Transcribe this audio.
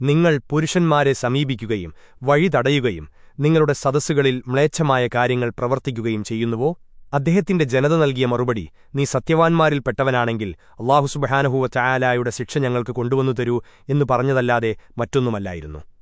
നിങ്ങൾ പുരുഷന്മാരെ സമീപിക്കുകയും വഴി തടയുകയും നിങ്ങളുടെ സദസ്സുകളിൽ മ്ലേച്ഛമായ കാര്യങ്ങൾ പ്രവർത്തിക്കുകയും ചെയ്യുന്നുവോ? അദ്ദേഹത്തിന്റെ ജനത നൽകിയ മറുപടി നീ സത്യവാൻമാരിൽപ്പെട്ടവനാണെങ്കിൽ അള്ളാഹുസുബഹാനഹുവ ചായാലായുടെ ശിക്ഷ ഞങ്ങൾക്ക് കൊണ്ടുവന്നു തരൂ എന്നു പറഞ്ഞതല്ലാതെ മറ്റൊന്നുമല്ലായിരുന്നു.